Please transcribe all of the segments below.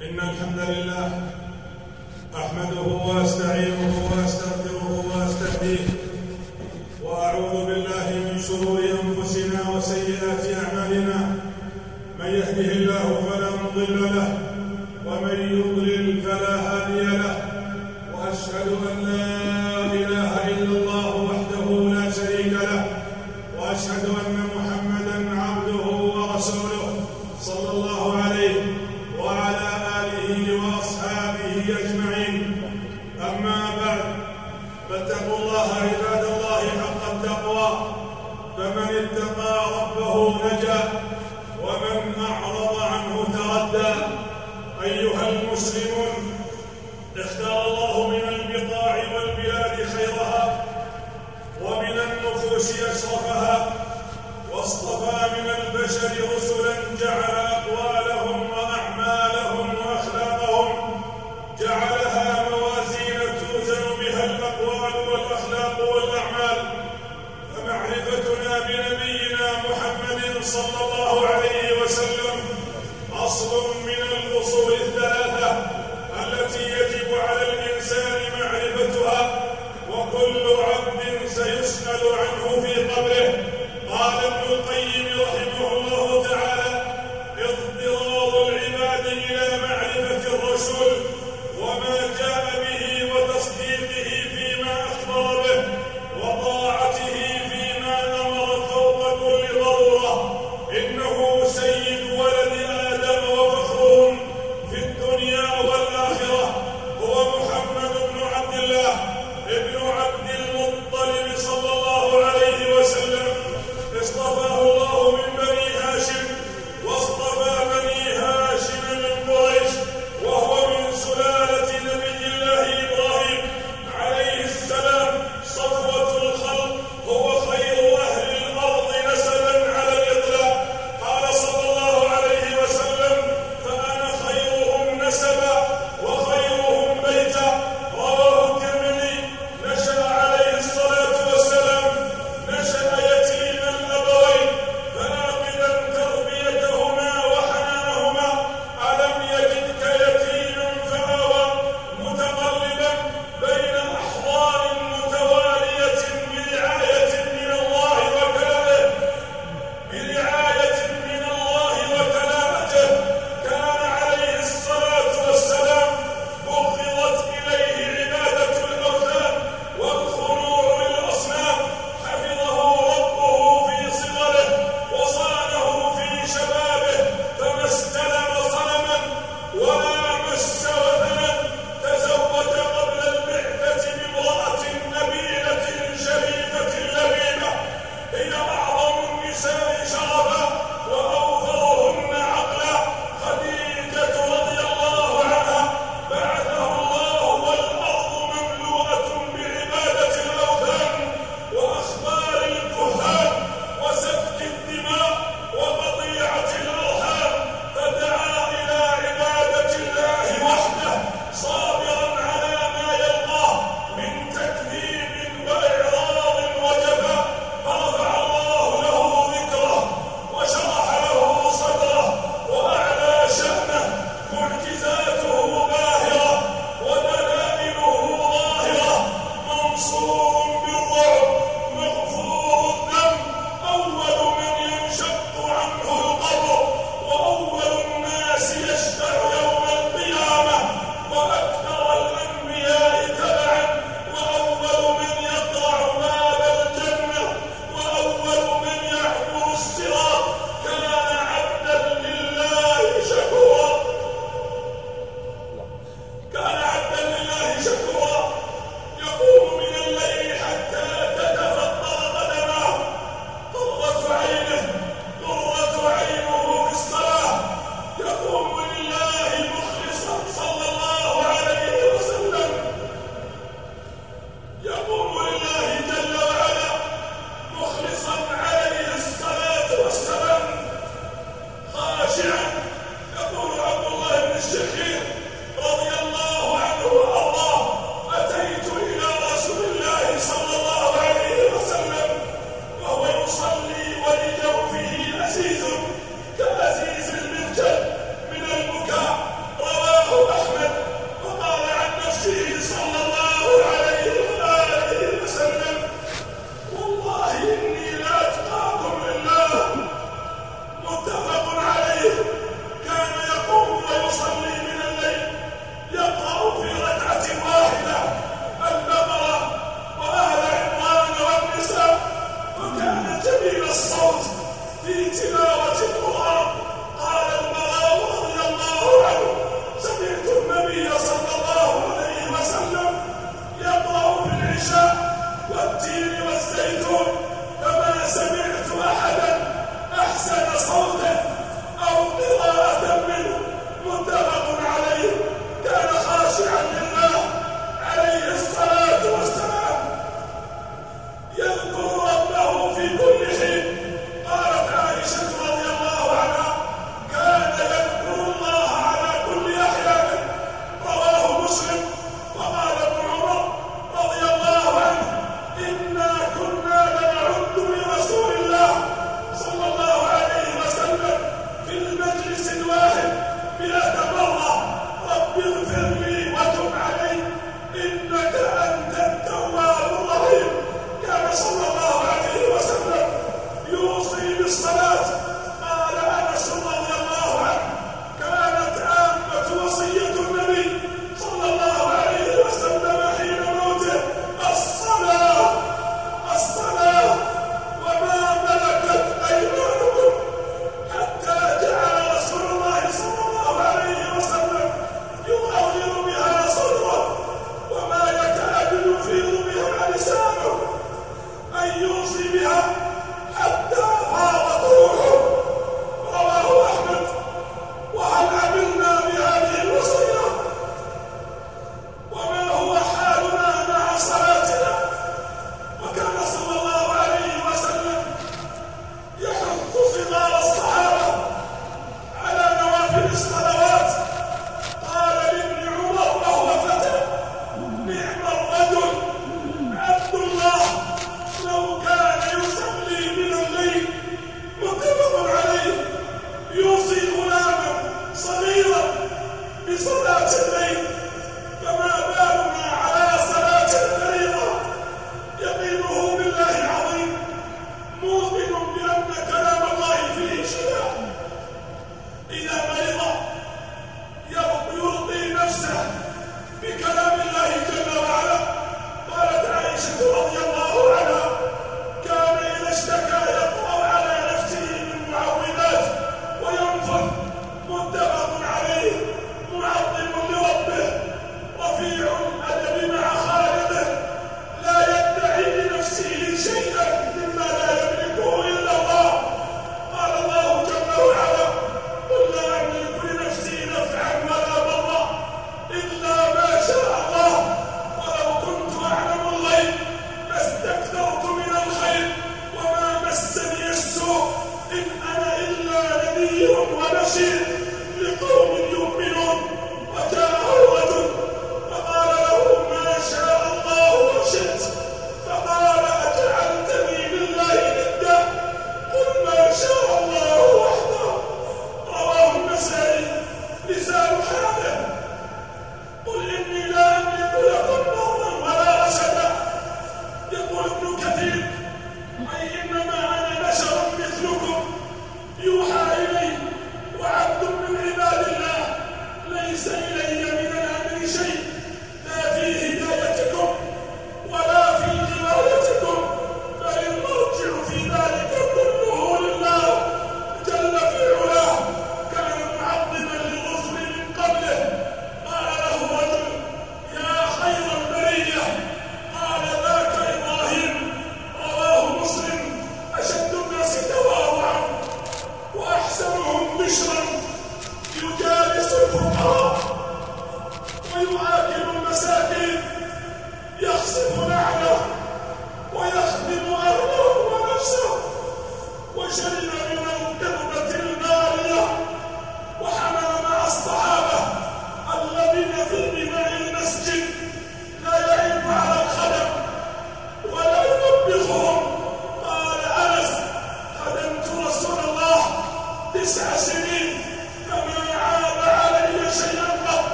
إن الحمد لله أحمده وأستعينه وأستغفره وأستهديه وأعوذ بالله من شرور أنفسنا وسيئات أعمالنا من يهده الله فلا مضل له ومن يضلل فلا هادي له وأشهد أن لا إله إلا الله وسلم أصل من الأصول الثلاثة التي يجب على الإنسان معرفتها وكل عبد سيسأل عنه في قبره. قال ابن القيم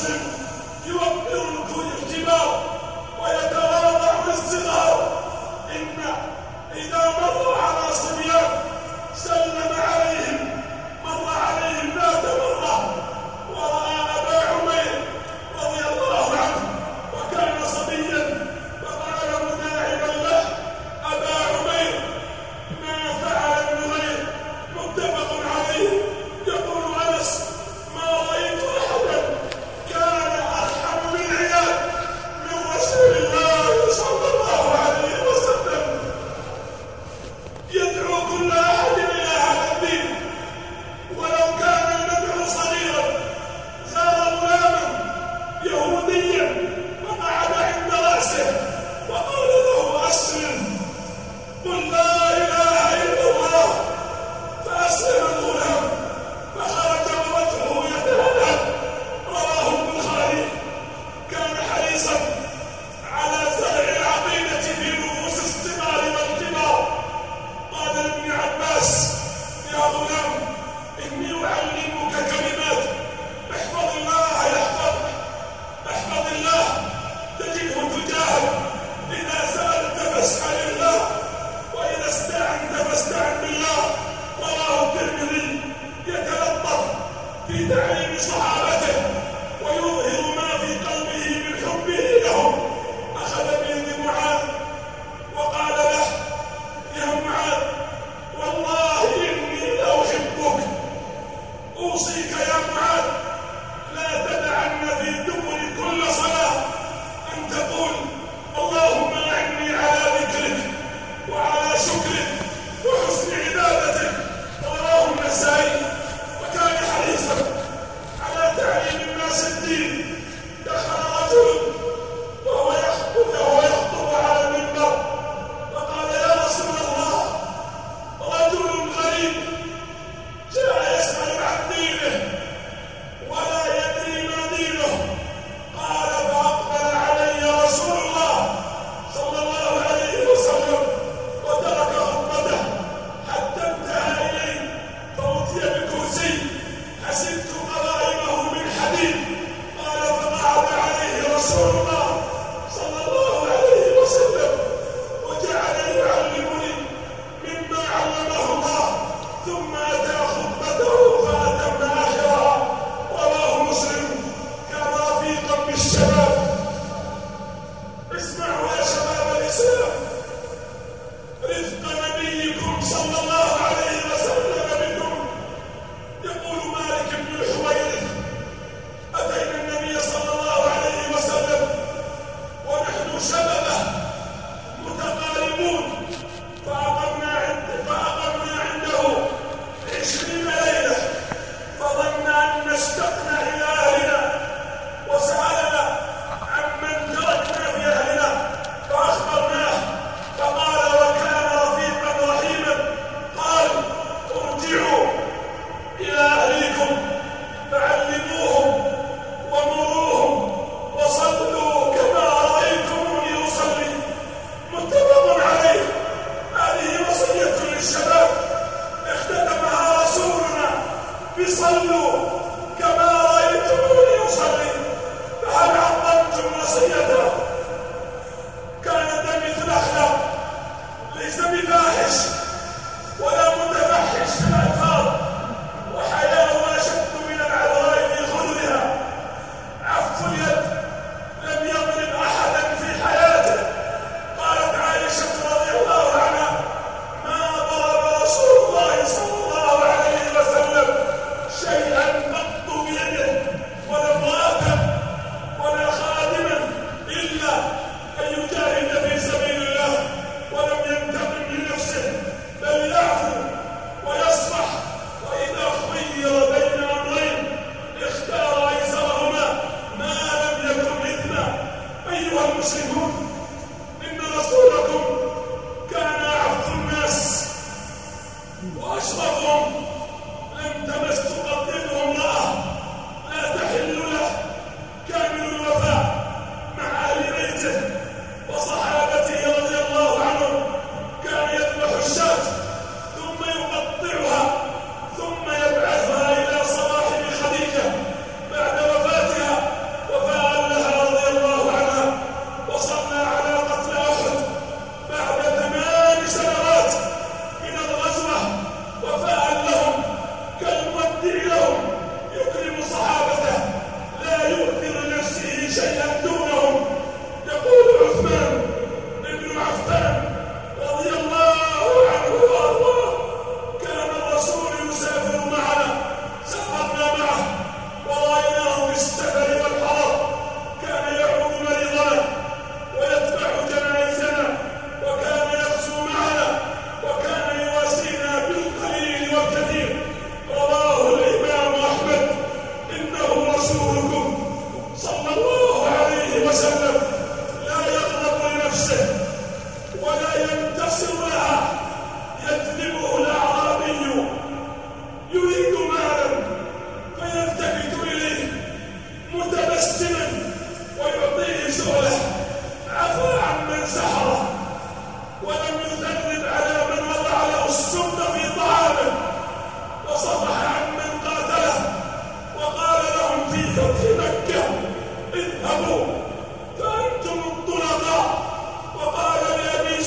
Christ.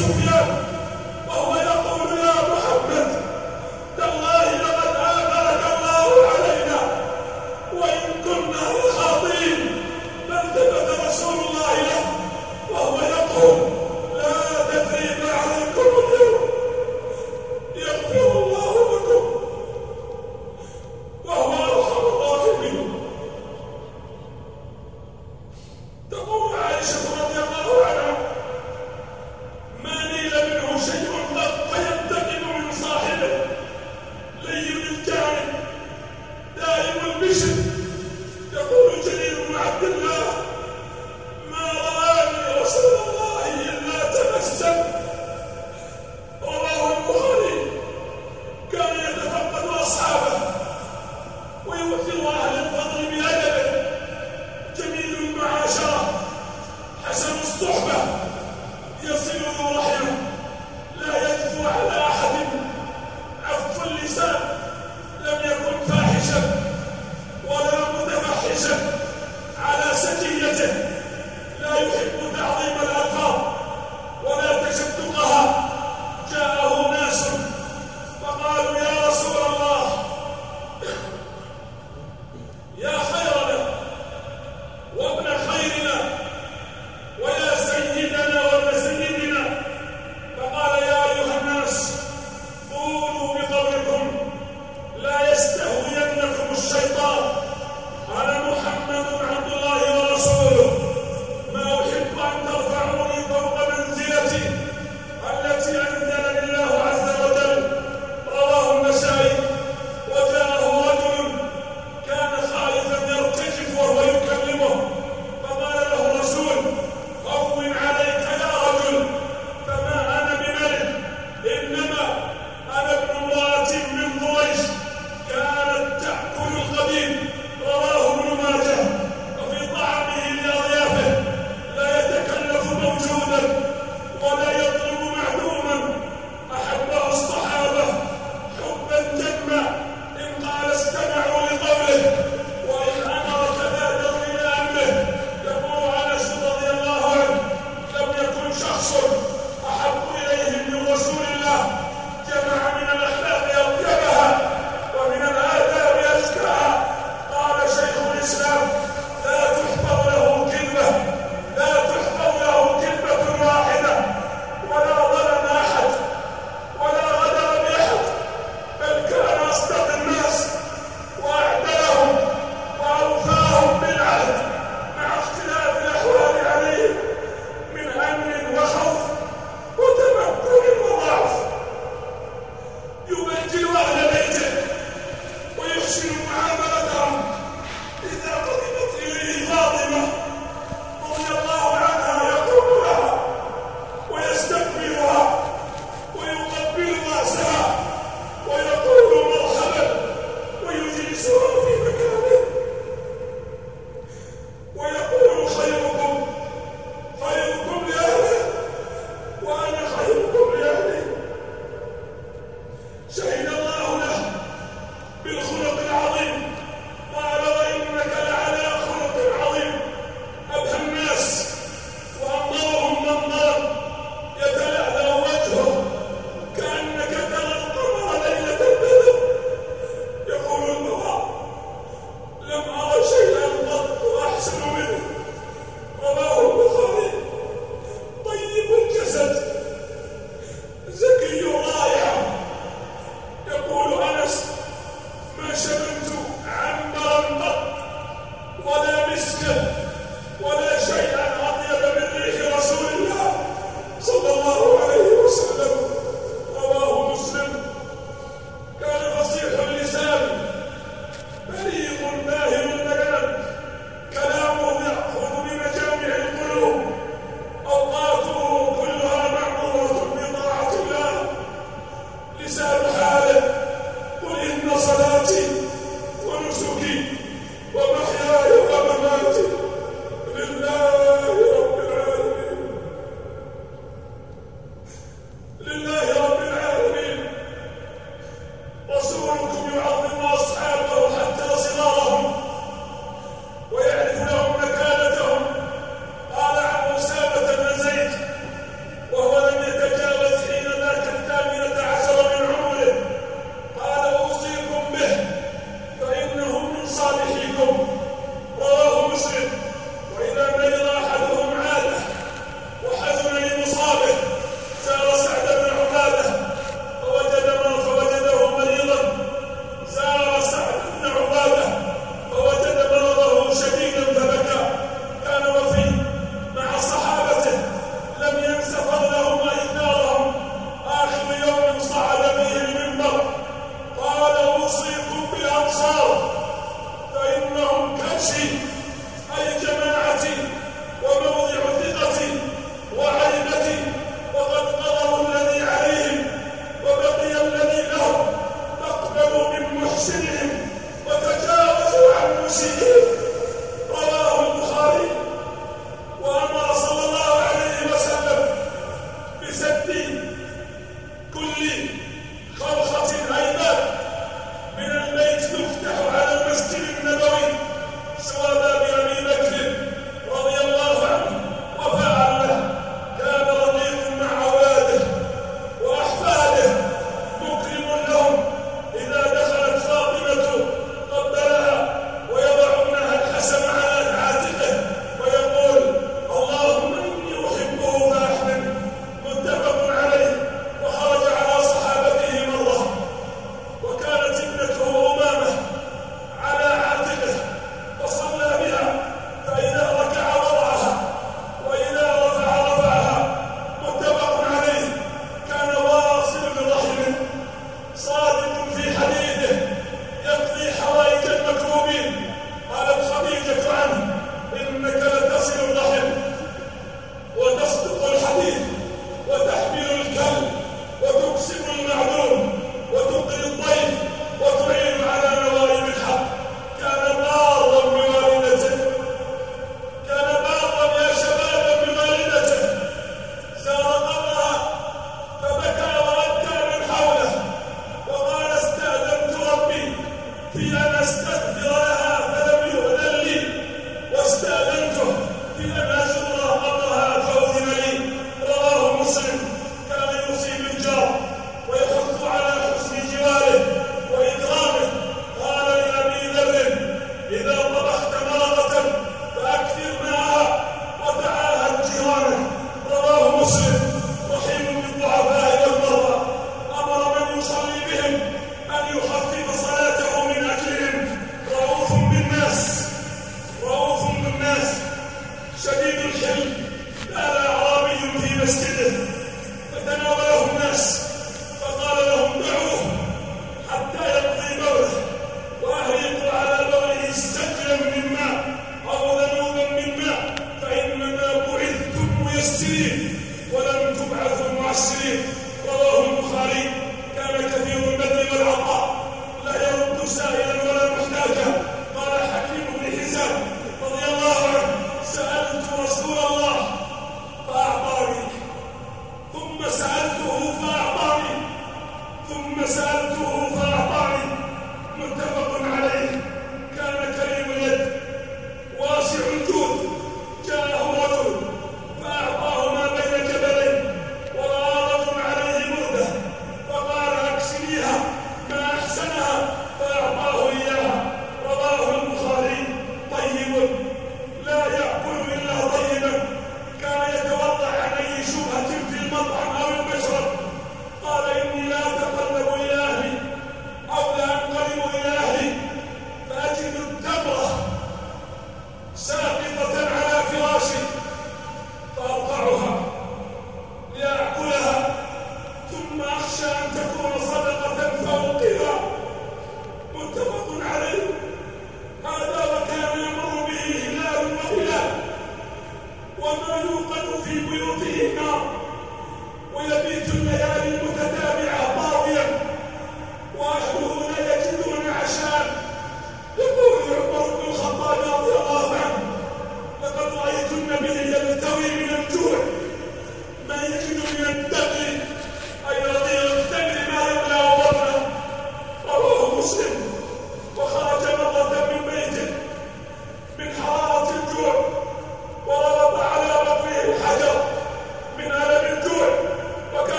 subirão. عرش أحب إليه من رسول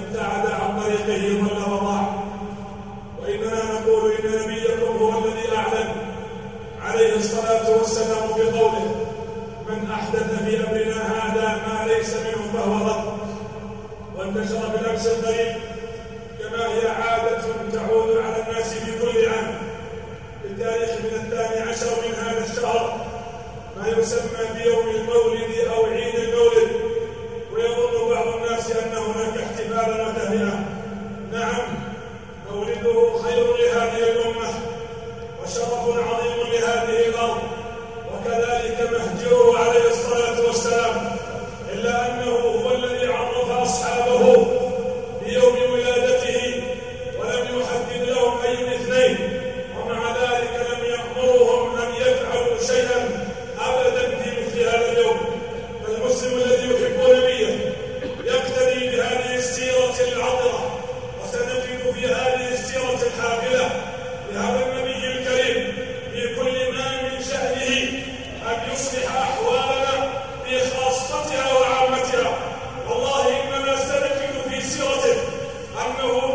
ابتعد عن طريقه ضل وضاع. وإننا نقول إن نبيكم هو الذي أعلن عليه الصلاة والسلام بقوله من أحدث في أمرنا هذا ما ليس منه فهو رد وانتشر بنفس القريب كما هي عادة تعود على الناس في كل عام. بالتاريخ من الثاني عشر من هذا الشهر ما يسمى بيوم المولد أو know